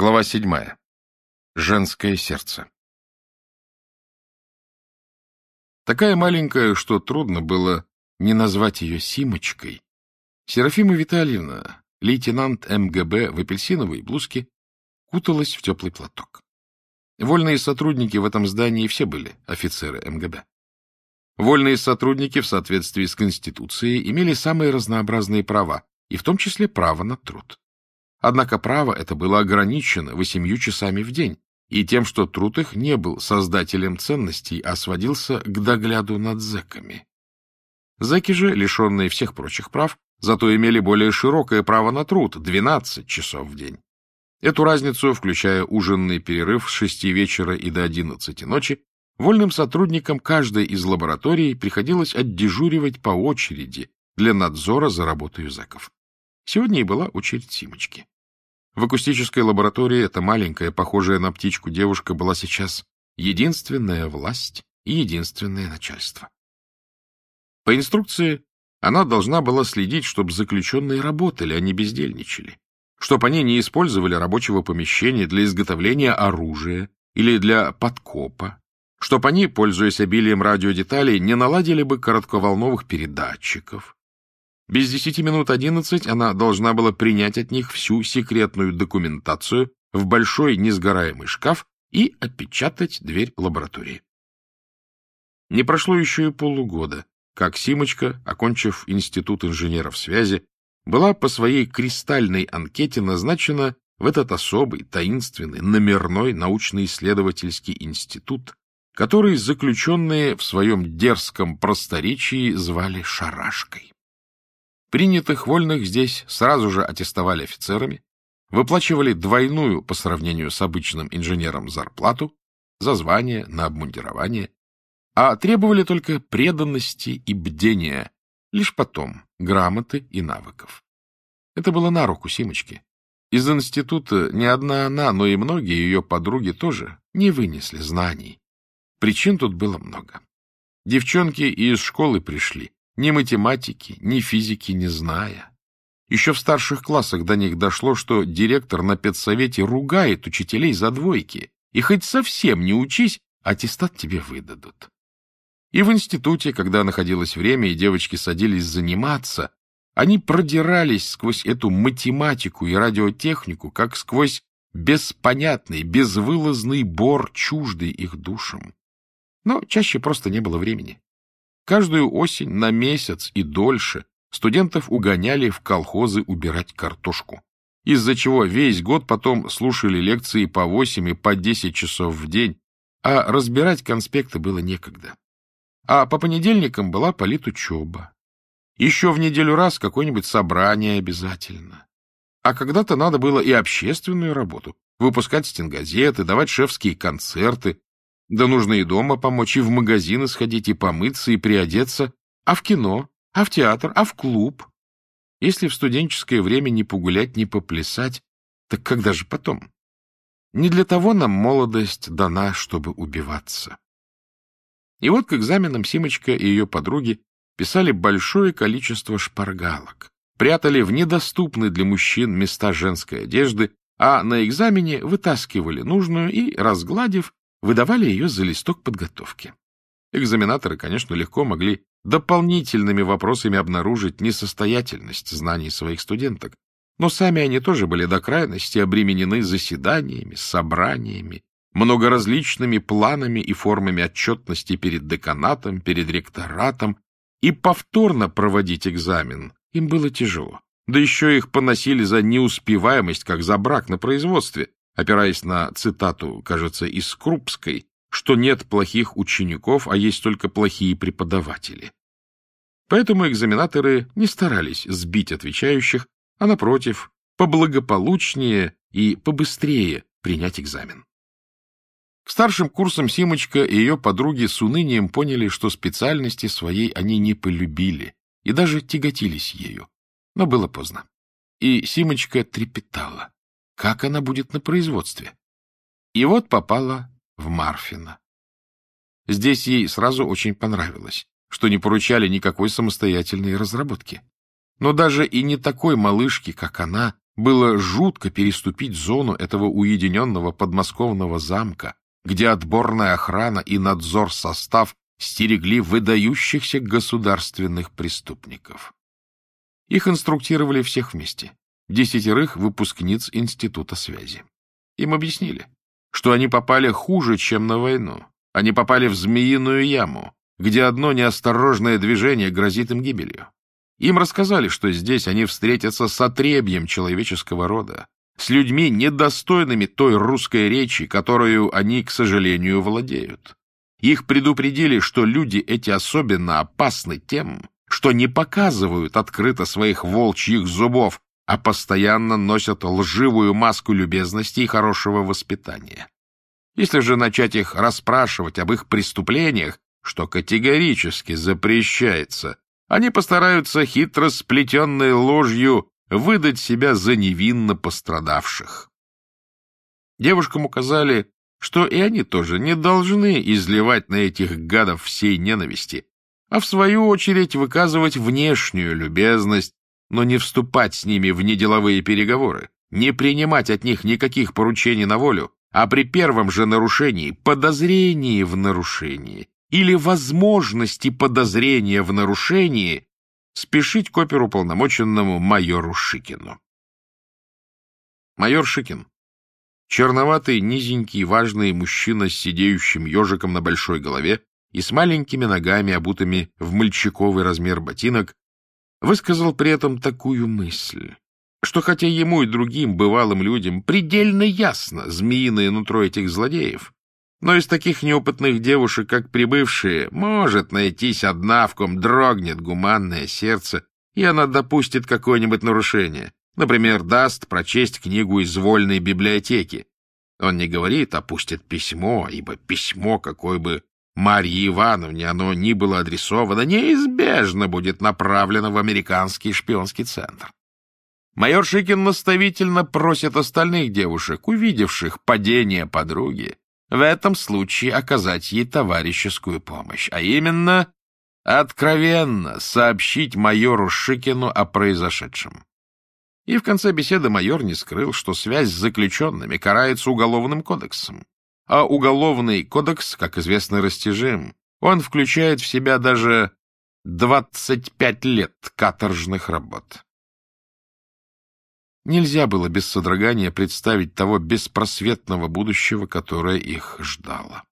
Глава седьмая. Женское сердце. Такая маленькая, что трудно было не назвать ее Симочкой, Серафима Витальевна, лейтенант МГБ в апельсиновой блузке, куталась в теплый платок. Вольные сотрудники в этом здании все были офицеры МГБ. Вольные сотрудники в соответствии с Конституцией имели самые разнообразные права, и в том числе право на труд. Однако право это было ограничено восемью часами в день и тем, что труд их не был создателем ценностей, а сводился к догляду над зэками. Зэки же, лишенные всех прочих прав, зато имели более широкое право на труд — 12 часов в день. Эту разницу, включая ужинный перерыв с 6 вечера и до 11 ночи, вольным сотрудникам каждой из лабораторий приходилось отдежуривать по очереди для надзора за работой зэков. Сегодня и была очередь Симочки. В акустической лаборатории эта маленькая, похожая на птичку девушка была сейчас единственная власть и единственное начальство. По инструкции она должна была следить, чтобы заключенные работали, а не бездельничали, чтобы они не использовали рабочего помещения для изготовления оружия или для подкопа, чтобы они, пользуясь обилием радиодеталей, не наладили бы коротковолновых передатчиков, без десяти минут одиннадцать она должна была принять от них всю секретную документацию в большой несгораемый шкаф и опечатать дверь лаборатории. Не прошло еще и полугода, как Симочка, окончив Институт инженеров связи, была по своей кристальной анкете назначена в этот особый, таинственный, номерной научно-исследовательский институт, который заключенные в своем дерзком просторечии звали «шарашкой». Принятых вольных здесь сразу же аттестовали офицерами, выплачивали двойную по сравнению с обычным инженером зарплату за звание, на обмундирование, а требовали только преданности и бдения, лишь потом грамоты и навыков. Это было на руку Симочки. Из института не одна она, но и многие ее подруги тоже не вынесли знаний. Причин тут было много. Девчонки и из школы пришли, ни математики, ни физики не зная. Еще в старших классах до них дошло, что директор на педсовете ругает учителей за двойки, и хоть совсем не учись, аттестат тебе выдадут. И в институте, когда находилось время, и девочки садились заниматься, они продирались сквозь эту математику и радиотехнику, как сквозь беспонятный, безвылазный бор, чуждый их душам. Но чаще просто не было времени. Каждую осень на месяц и дольше студентов угоняли в колхозы убирать картошку, из-за чего весь год потом слушали лекции по 8 и по 10 часов в день, а разбирать конспекты было некогда. А по понедельникам была политучеба. Еще в неделю раз какое-нибудь собрание обязательно. А когда-то надо было и общественную работу, выпускать стенгазеты, давать шефские концерты, да нужно и дома помочь, и в магазины сходить, и помыться, и приодеться. А в кино, а в театр, а в клуб. Если в студенческое время не погулять, не поплясать, так когда же потом? Не для того нам молодость дана, чтобы убиваться. И вот к экзаменам Симочка и ее подруги писали большое количество шпаргалок, прятали в недоступные для мужчин места женской одежды, а на экзамене вытаскивали нужную и, разгладив, выдавали ее за листок подготовки. Экзаменаторы, конечно, легко могли дополнительными вопросами обнаружить несостоятельность знаний своих студенток, но сами они тоже были до крайности обременены заседаниями, собраниями, многоразличными планами и формами отчетности перед деканатом, перед ректоратом, и повторно проводить экзамен им было тяжело. Да еще их поносили за неуспеваемость, как за брак на производстве, опираясь на цитату, кажется, из Крупской, что нет плохих учеников, а есть только плохие преподаватели. Поэтому экзаменаторы не старались сбить отвечающих, а, напротив, поблагополучнее и побыстрее принять экзамен. К старшим курсам Симочка и ее подруги с унынием поняли, что специальности своей они не полюбили и даже тяготились ею. Но было поздно. И Симочка трепетала. Как она будет на производстве? И вот попала в Марфина. Здесь ей сразу очень понравилось, что не поручали никакой самостоятельной разработки. Но даже и не такой малышке, как она, было жутко переступить зону этого уединенного подмосковного замка, где отборная охрана и надзор состав стерегли выдающихся государственных преступников. Их инструктировали всех вместе, десятерых выпускниц Института связи. Им объяснили, что они попали хуже, чем на войну. Они попали в змеиную яму, где одно неосторожное движение грозит им гибелью. Им рассказали, что здесь они встретятся с отребьем человеческого рода, с людьми, недостойными той русской речи, которую они, к сожалению, владеют. Их предупредили, что люди эти особенно опасны тем, что не показывают открыто своих волчьих зубов, а постоянно носят лживую маску любезности и хорошего воспитания. Если же начать их расспрашивать об их преступлениях, что категорически запрещается, они постараются хитро сплетенной ложью выдать себя за невинно пострадавших. Девушкам указали, что и они тоже не должны изливать на этих гадов всей ненависти, а в свою очередь выказывать внешнюю любезность, но не вступать с ними в неделовые переговоры, не принимать от них никаких поручений на волю, а при первом же нарушении, подозрении в нарушении или возможности подозрения в нарушении спешить к оперуполномоченному майору Шикину. Майор Шикин. Черноватый, низенький, важный мужчина с сидеющим ежиком на большой голове и с маленькими ногами, обутыми в мальчиковый размер ботинок, высказал при этом такую мысль, что хотя ему и другим бывалым людям предельно ясно змеиное нутро этих злодеев, но из таких неопытных девушек, как прибывшие, может найтись одна, в ком дрогнет гуманное сердце, и она допустит какое-нибудь нарушение. Например, даст прочесть книгу из вольной библиотеки. Он не говорит, а пустит письмо, ибо письмо, какое бы Марье Ивановне оно ни было адресовано, неизбежно будет направлено в американский шпионский центр. Майор Шикин наставительно просит остальных девушек, увидевших падение подруги, в этом случае оказать ей товарищескую помощь, а именно откровенно сообщить майору Шикину о произошедшем. И в конце беседы майор не скрыл, что связь с заключенными карается уголовным кодексом. А уголовный кодекс, как известно, растяжим. Он включает в себя даже 25 лет каторжных работ. Нельзя было без содрогания представить того беспросветного будущего, которое их ждало.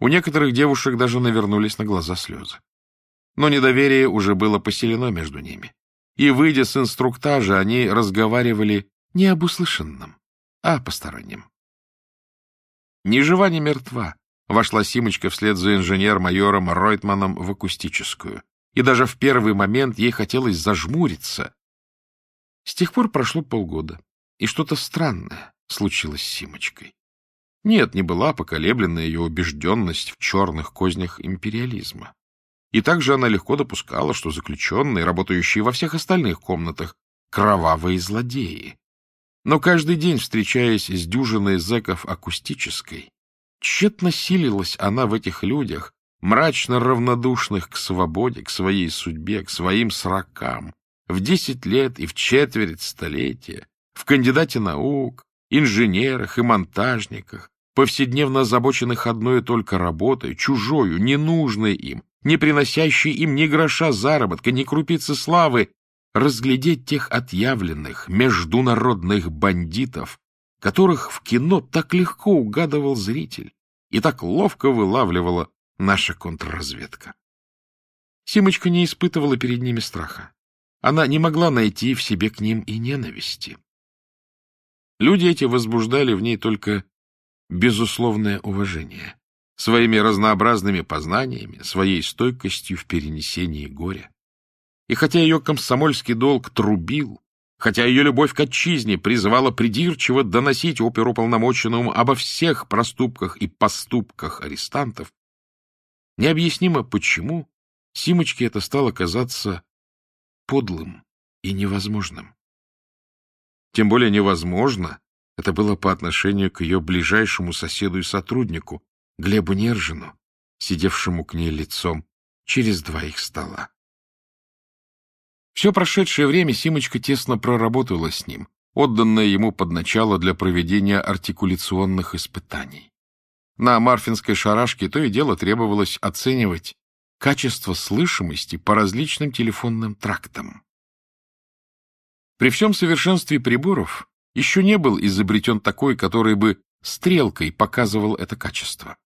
У некоторых девушек даже навернулись на глаза слезы. Но недоверие уже было поселено между ними. И, выйдя с инструктажа, они разговаривали не об услышанном, а о постороннем. Ни жива, ни мертва вошла Симочка вслед за инженер-майором Ройтманом в акустическую. И даже в первый момент ей хотелось зажмуриться, с тех пор прошло полгода, и что-то странное случилось с Симочкой. Нет, не была поколеблена ее убежденность в черных кознях империализма. И также она легко допускала, что заключенные, работающие во всех остальных комнатах, кровавые злодеи. Но каждый день, встречаясь с дюжиной зэков акустической, тщетно силилась она в этих людях, мрачно равнодушных к свободе, к своей судьбе, к своим срокам, в десять лет и в четверть столетия, в кандидате наук, инженерах и монтажниках, повседневно озабоченных одной только работой, чужою, ненужной им, не приносящей им ни гроша заработка, ни крупицы славы, разглядеть тех отъявленных международных бандитов, которых в кино так легко угадывал зритель и так ловко вылавливала наша контрразведка. Симочка не испытывала перед ними страха. Она не могла найти в себе к ним и ненависти. Люди эти возбуждали в ней только безусловное уважение, своими разнообразными познаниями, своей стойкостью в перенесении горя. И хотя ее комсомольский долг трубил, хотя ее любовь к отчизне призывала придирчиво доносить оперуполномоченному обо всех проступках и поступках арестантов, необъяснимо почему Симочке это стало казаться подлым и невозможным. Тем более невозможно это было по отношению к ее ближайшему соседу и сотруднику, Глебу Нержину, сидевшему к ней лицом через два их стола. Все прошедшее время Симочка тесно проработала с ним, отданное ему под начало для проведения артикуляционных испытаний. На Марфинской шарашке то и дело требовалось оценивать качество слышимости по различным телефонным трактам. При всем совершенстве приборов еще не был изобретен такой, который бы стрелкой показывал это качество.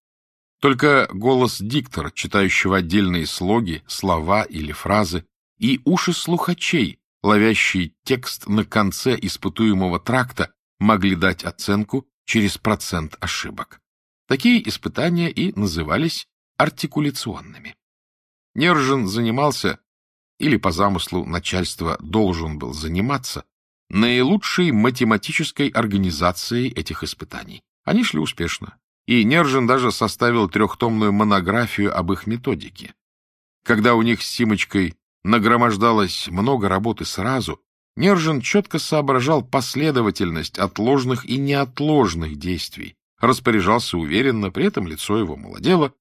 Только голос диктора, читающего отдельные слоги, слова или фразы, и уши слухачей, ловящие текст на конце испытуемого тракта, могли дать оценку через процент ошибок. Такие испытания и назывались артикуляционными. Нержин занимался, или по замыслу начальства должен был заниматься, наилучшей математической организацией этих испытаний. Они шли успешно, и Нержин даже составил трехтомную монографию об их методике. Когда у них с Симочкой нагромождалось много работы сразу, Нержин четко соображал последовательность отложных и неотложных действий, распоряжался уверенно, при этом лицо его молодело,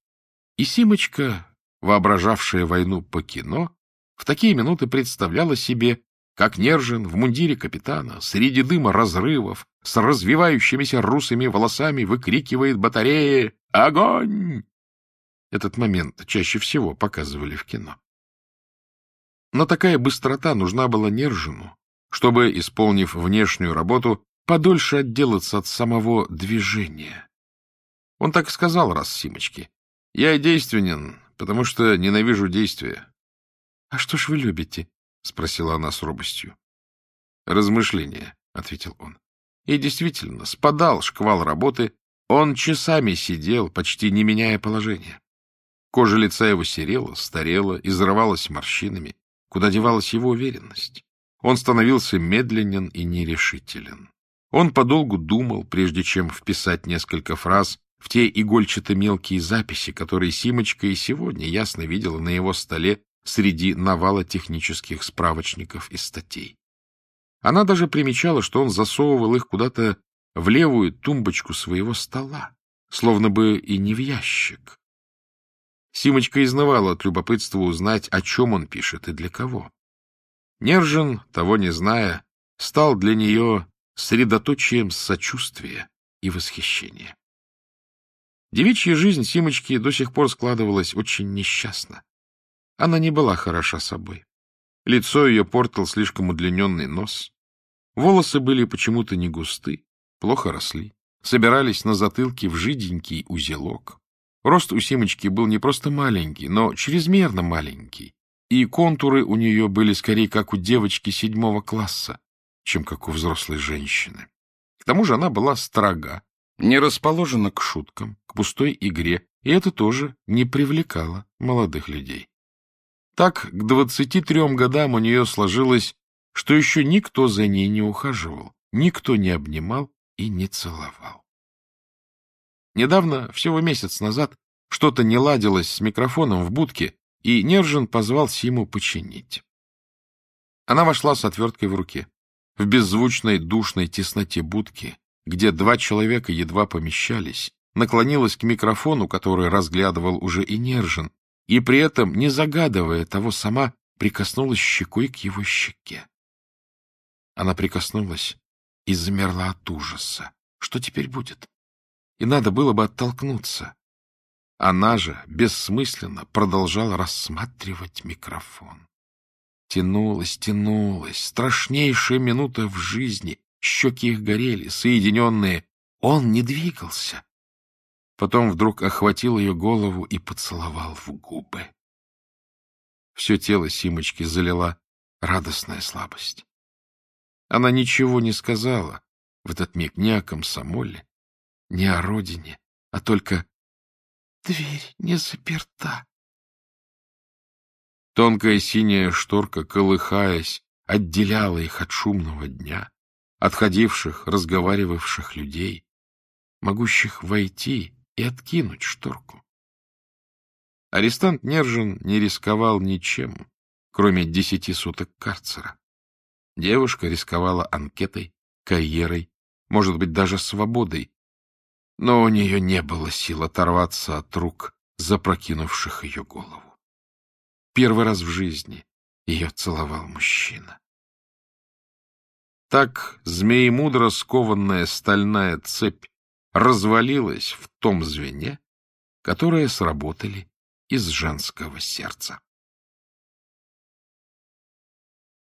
и Симочка, воображавшая войну по кино, в такие минуты представляла себе, как Нержин в мундире капитана, среди дыма разрывов, с развивающимися русыми волосами выкрикивает батареи «Огонь!». Этот момент чаще всего показывали в кино. Но такая быстрота нужна была Нержину, чтобы, исполнив внешнюю работу, подольше отделаться от самого движения. Он так сказал раз Симочке. «Я действенен, потому что ненавижу действия». — А что ж вы любите? — спросила она с робостью. — Размышления, — ответил он. И действительно, спадал шквал работы, он часами сидел, почти не меняя положения. Кожа лица его серела, старела, изрывалась морщинами, куда девалась его уверенность. Он становился медленен и нерешителен. Он подолгу думал, прежде чем вписать несколько фраз в те игольчато-мелкие записи, которые Симочка и сегодня ясно видела на его столе среди навала технических справочников и статей. Она даже примечала, что он засовывал их куда-то в левую тумбочку своего стола, словно бы и не в ящик. Симочка изнывала от любопытства узнать, о чем он пишет и для кого. Нержин, того не зная, стал для нее средоточием сочувствия и восхищения. Девичья жизнь Симочки до сих пор складывалась очень несчастно. Она не была хороша собой. Лицо ее портил слишком удлиненный нос. Волосы были почему-то не густы, плохо росли, собирались на затылке в жиденький узелок. Рост у Симочки был не просто маленький, но чрезмерно маленький, и контуры у нее были скорее как у девочки седьмого класса, чем как у взрослой женщины. К тому же она была строга, не расположена к шуткам, к пустой игре, и это тоже не привлекало молодых людей. Так к двадцати трем годам у нее сложилось, что еще никто за ней не ухаживал, никто не обнимал и не целовал. Недавно, всего месяц назад, что-то не ладилось с микрофоном в будке, и Нержин позвал Симу починить. Она вошла с отверткой в руке. В беззвучной душной тесноте будки, где два человека едва помещались, наклонилась к микрофону, который разглядывал уже и Нержин, и при этом, не загадывая того сама, прикоснулась щекой к его щеке. Она прикоснулась и замерла от ужаса. Что теперь будет? И надо было бы оттолкнуться. Она же бессмысленно продолжала рассматривать микрофон. Тянулась, тянулась, страшнейшая минута в жизни. Щеки их горели, соединенные. Он не двигался. Потом вдруг охватил ее голову и поцеловал в губы. Все тело Симочки залила радостная слабость. Она ничего не сказала в этот миг ни о комсомоле, ни о родине, а только «Дверь не заперта». Тонкая синяя шторка, колыхаясь, отделяла их от шумного дня, отходивших, разговаривавших людей, могущих войти и откинуть шторку. Арестант Нержин не рисковал ничем, кроме десяти суток карцера. Девушка рисковала анкетой, карьерой, может быть, даже свободой, но у нее не было сил оторваться от рук, запрокинувших ее голову. Первый раз в жизни ее целовал мужчина. Так змеемудро скованная стальная цепь развалилась в том звене, которое сработали из женского сердца.